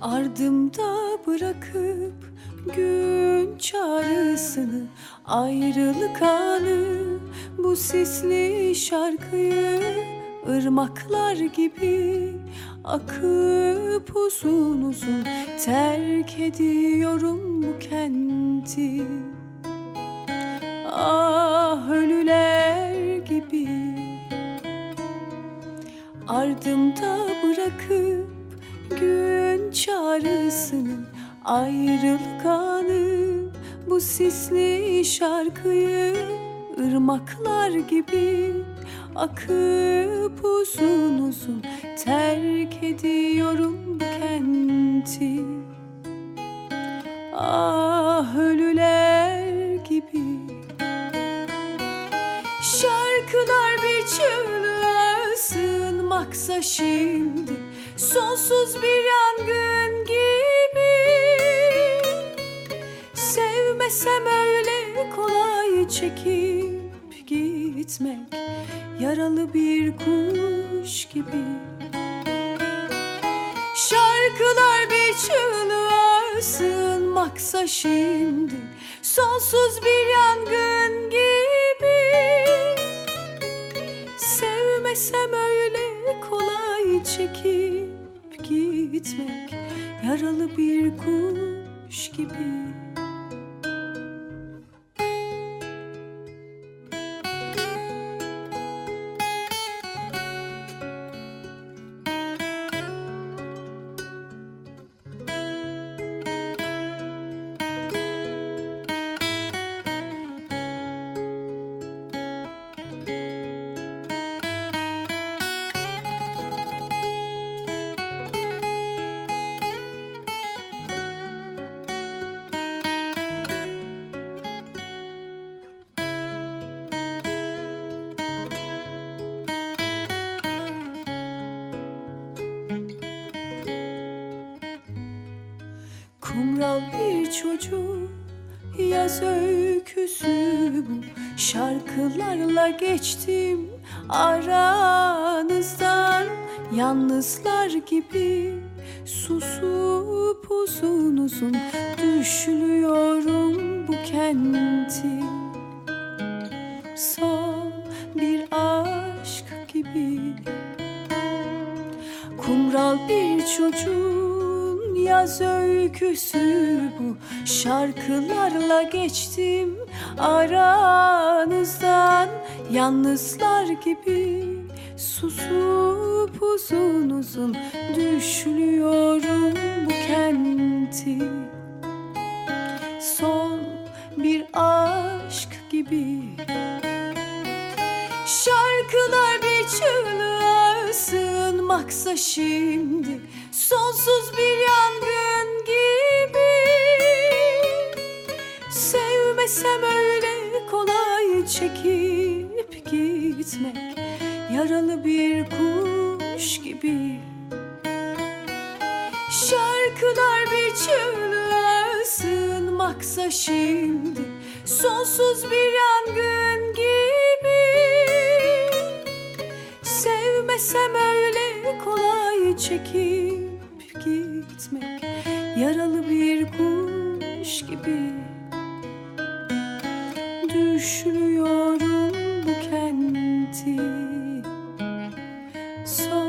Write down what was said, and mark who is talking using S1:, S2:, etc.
S1: Ardımda bırakıp gün çağrısını Ayrılık anı bu sisli şarkıyı ırmaklar gibi akıp uzun uzun Terk ediyorum bu kenti. Ah ölüler gibi. Ardımda bırakıp çağrısını Ayrılık anı bu sisli şarkıyı ırmaklar gibi akıp uzun uzun Terk ediyorum bu kenti. Ah ölüler gibi. Şarkılar bir çığlığa sığınmaksa şimdi Sonsuz bir yangın gibi. Sevmesem öyle kolay çekip gitmek. Yaralı bir kuş gibi. Şarkılar bir çığlığa sığınmaksa şimdi. Sonsuz bir yangın gitmek Yaralı bir kuş gibi Kumral bir çocuk yaz öyküsü bu. Şarkılarla geçtim aranızdan. Yalnızlar gibi susup uzun uzun Düşünüyorum bu kenti Son bir aşk gibi. Kumral bir çocuğun yaz öyküsü bu. Şarkılarla geçtim aranızdan. Yalnızlar gibi susup uzun uzun Düşünüyorum bu kenti. Son bir aşk gibi. Şarkılar çığlığa sığınmaksa şimdi Sonsuz bir yangın gibi. Sevmesem öyle kolay çekip gitmek Yaralı bir kuş gibi. Şarkılar bir çığlığa sığınmaksa şimdi Sonsuz bir yangın gibi. Sevmesem çekip gitmek Yaralı bir kuş gibi. Düşünüyorum bu kenti. Son